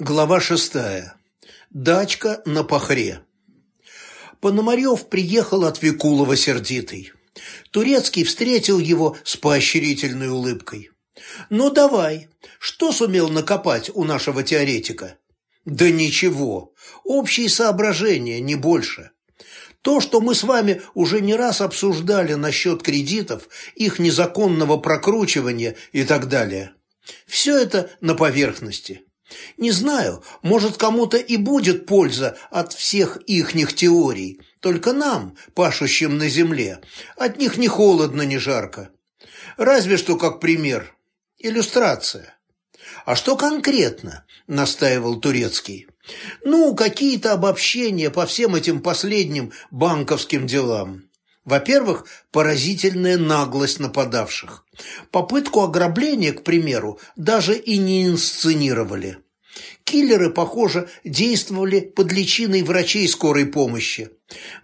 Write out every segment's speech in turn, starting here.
Глава шестая. Дачка на Пахре. Пономарев приехал от Викулова сердитый. Турецкий встретил его с поощрительной улыбкой. «Ну давай, что сумел накопать у нашего теоретика?» «Да ничего, общие соображения, не больше. То, что мы с вами уже не раз обсуждали насчет кредитов, их незаконного прокручивания и так далее. Все это на поверхности. Не знаю, может, кому-то и будет польза от всех ихних теорий, только нам, пашущим на земле, от них ни холодно, ни жарко. Разве что как пример. Иллюстрация. А что конкретно? Настаивал Турецкий. Ну, какие-то обобщения по всем этим последним банковским делам. Во-первых, поразительная наглость нападавших. Попытку ограбления, к примеру, даже и не инсценировали. Киллеры, похоже, действовали под личиной врачей скорой помощи.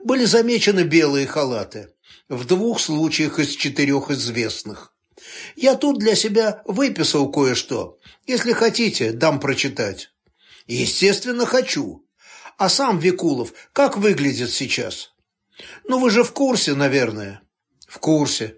Были замечены белые халаты. В двух случаях из четырех известных. Я тут для себя выписал кое-что. Если хотите, дам прочитать. Естественно, хочу. А сам Викулов как выглядит сейчас? Ну, вы же в курсе, наверное. В курсе.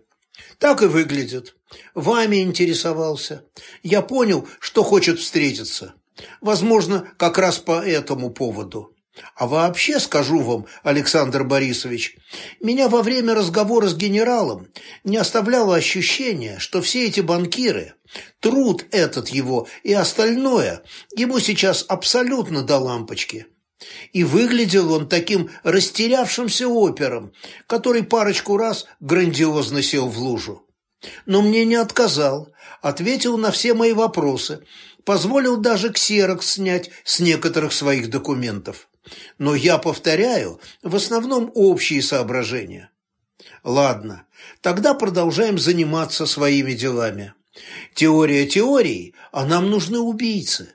Так и выглядит. Вами интересовался. Я понял, что хочет встретиться. Возможно, как раз по этому поводу. А вообще скажу вам, Александр Борисович, меня во время разговора с генералом не оставляло ощущение, что все эти банкиры, труд этот его и остальное ему сейчас абсолютно до лампочки. И выглядел он таким растерявшимся опером, который парочку раз грандиозно сел в лужу. Но мне не отказал, ответил на все мои вопросы, позволил даже ксерокс снять с некоторых своих документов. Но я повторяю, в основном общие соображения. Ладно, тогда продолжаем заниматься своими делами. Теория теории, а нам нужны убийцы.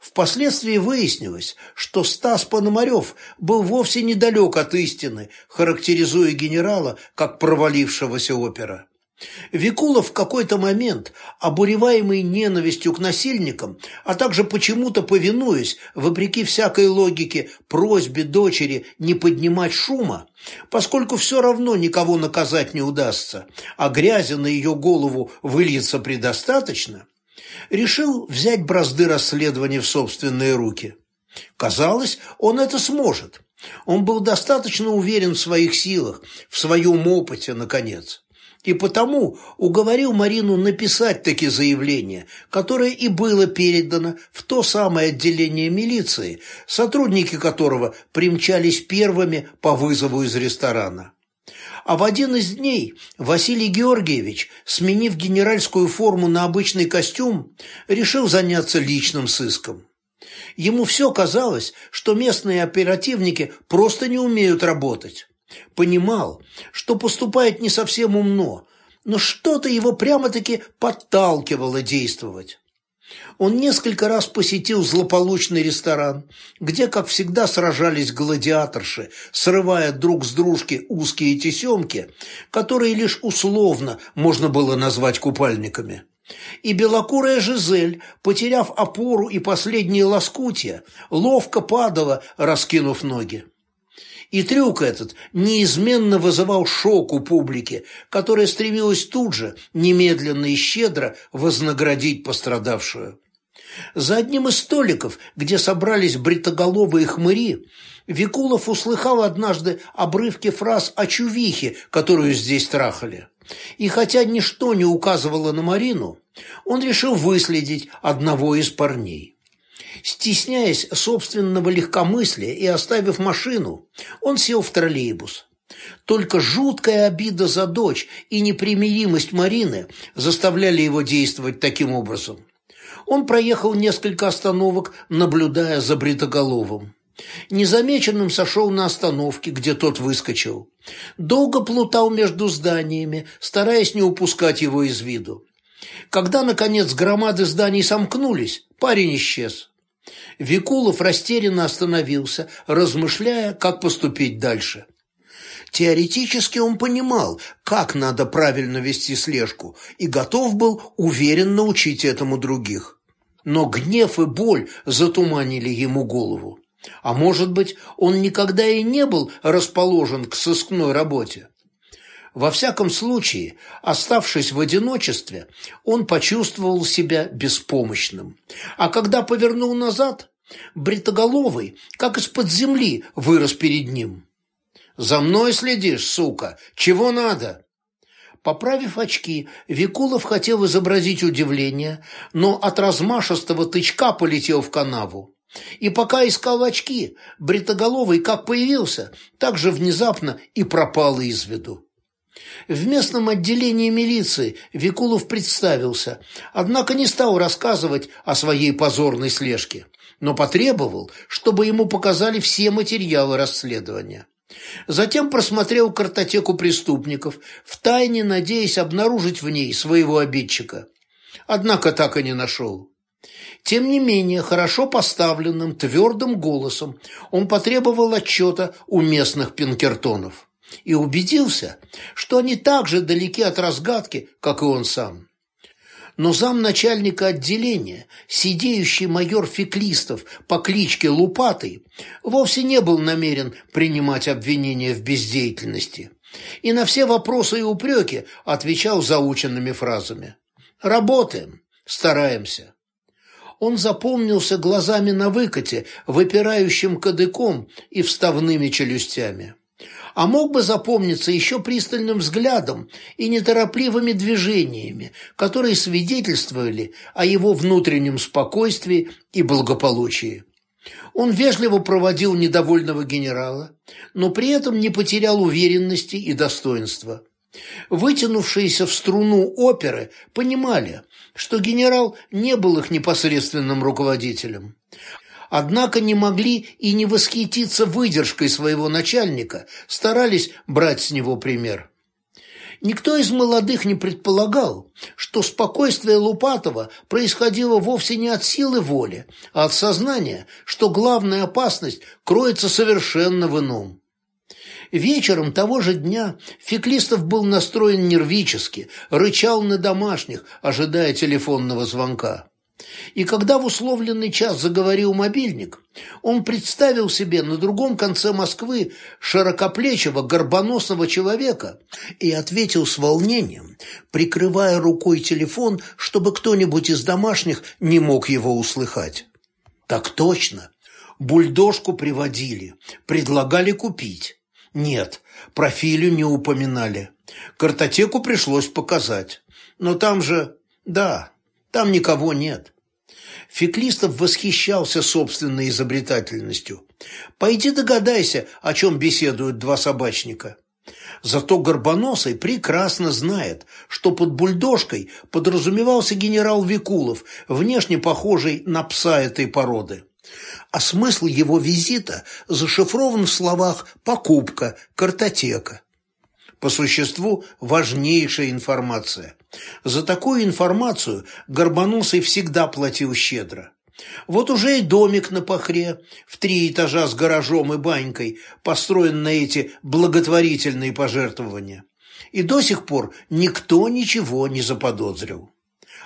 Впоследствии выяснилось, что Стас Пономарев был вовсе недалек от истины, характеризуя генерала как провалившегося опера. Викулов в какой-то момент, обуреваемый ненавистью к насильникам, а также почему-то повинуясь, вопреки всякой логике, просьбе дочери не поднимать шума, поскольку все равно никого наказать не удастся, а грязи на ее голову выльется предостаточно, решил взять бразды расследования в собственные руки. Казалось, он это сможет. Он был достаточно уверен в своих силах, в своем опыте, наконец. И потому уговорил Марину написать таки заявление, которое и было передано в то самое отделение милиции, сотрудники которого примчались первыми по вызову из ресторана. А в один из дней Василий Георгиевич, сменив генеральскую форму на обычный костюм, решил заняться личным сыском. Ему все казалось, что местные оперативники просто не умеют работать. Понимал, что поступает не совсем умно, но что-то его прямо-таки подталкивало действовать. Он несколько раз посетил злополучный ресторан, где, как всегда, сражались гладиаторши, срывая друг с дружки узкие тесемки, которые лишь условно можно было назвать купальниками. И белокурая Жизель, потеряв опору и последние лоскутья, ловко падала, раскинув ноги. И трюк этот неизменно вызывал шок у публики, которая стремилась тут же, немедленно и щедро вознаградить пострадавшую. За одним из столиков, где собрались бритоголовые хмыри, Викулов услыхал однажды обрывки фраз о чувихе, которую здесь трахали. И хотя ничто не указывало на Марину, он решил выследить одного из парней. Стесняясь собственного легкомыслия и оставив машину, он сел в троллейбус. Только жуткая обида за дочь и непримиримость Марины заставляли его действовать таким образом. Он проехал несколько остановок, наблюдая за Бритоголовым. Незамеченным сошел на остановке, где тот выскочил. Долго плутал между зданиями, стараясь не упускать его из виду. Когда, наконец, громады зданий сомкнулись, парень исчез. Викулов растерянно остановился, размышляя, как поступить дальше. Теоретически он понимал, как надо правильно вести слежку, и готов был уверенно учить этому других. но гнев и боль затуманили ему голову. А может быть, он никогда и не был расположен к сыскной работе. Во всяком случае, оставшись в одиночестве, он почувствовал себя беспомощным. А когда повернул назад, бритоголовый, как из-под земли, вырос перед ним. «За мной следишь, сука? Чего надо?» Поправив очки, Викулов хотел изобразить удивление, но от размашистого тычка полетел в канаву. И пока искал очки, бритоголовый как появился, так же внезапно и пропал из виду. В местном отделении милиции Викулов представился, однако не стал рассказывать о своей позорной слежке, но потребовал, чтобы ему показали все материалы расследования. Затем просмотрел картотеку преступников, втайне надеясь обнаружить в ней своего обидчика. Однако так и не нашел. Тем не менее, хорошо поставленным, твердым голосом он потребовал отчета у местных пинкертонов и убедился, что они так же далеки от разгадки, как и он сам но замначальника отделения, сидеющий майор Феклистов по кличке Лупатый, вовсе не был намерен принимать обвинения в бездеятельности и на все вопросы и упреки отвечал заученными фразами. «Работаем, стараемся». Он запомнился глазами на выкате, выпирающим кадыком и вставными челюстями а мог бы запомниться еще пристальным взглядом и неторопливыми движениями, которые свидетельствовали о его внутреннем спокойствии и благополучии. Он вежливо проводил недовольного генерала, но при этом не потерял уверенности и достоинства. Вытянувшиеся в струну оперы понимали, что генерал не был их непосредственным руководителем однако не могли и не восхититься выдержкой своего начальника, старались брать с него пример. Никто из молодых не предполагал, что спокойствие Лупатова происходило вовсе не от силы воли, а от сознания, что главная опасность кроется совершенно в ином. Вечером того же дня Феклистов был настроен нервически, рычал на домашних, ожидая телефонного звонка. И когда в условленный час заговорил мобильник, он представил себе на другом конце Москвы широкоплечего горбоносого человека и ответил с волнением, прикрывая рукой телефон, чтобы кто-нибудь из домашних не мог его услыхать. «Так точно. Бульдожку приводили, предлагали купить. Нет, профилю не упоминали. Картотеку пришлось показать. Но там же... Да, там никого нет. Феклистов восхищался собственной изобретательностью. Пойди догадайся, о чем беседуют два собачника. Зато Горбоносый прекрасно знает, что под бульдожкой подразумевался генерал Викулов, внешне похожий на пса этой породы. А смысл его визита зашифрован в словах «покупка», «картотека». По существу важнейшая информация. За такую информацию Горбоносый всегда платил щедро. Вот уже и домик на Пахре, в три этажа с гаражом и банькой, построен на эти благотворительные пожертвования. И до сих пор никто ничего не заподозрил.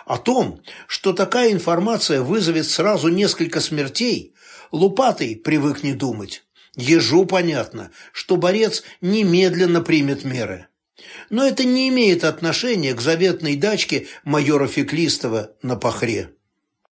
О том, что такая информация вызовет сразу несколько смертей, Лупатый привык не думать. Ежу понятно, что борец немедленно примет меры. Но это не имеет отношения к заветной дачке майора Феклистова на Пахре.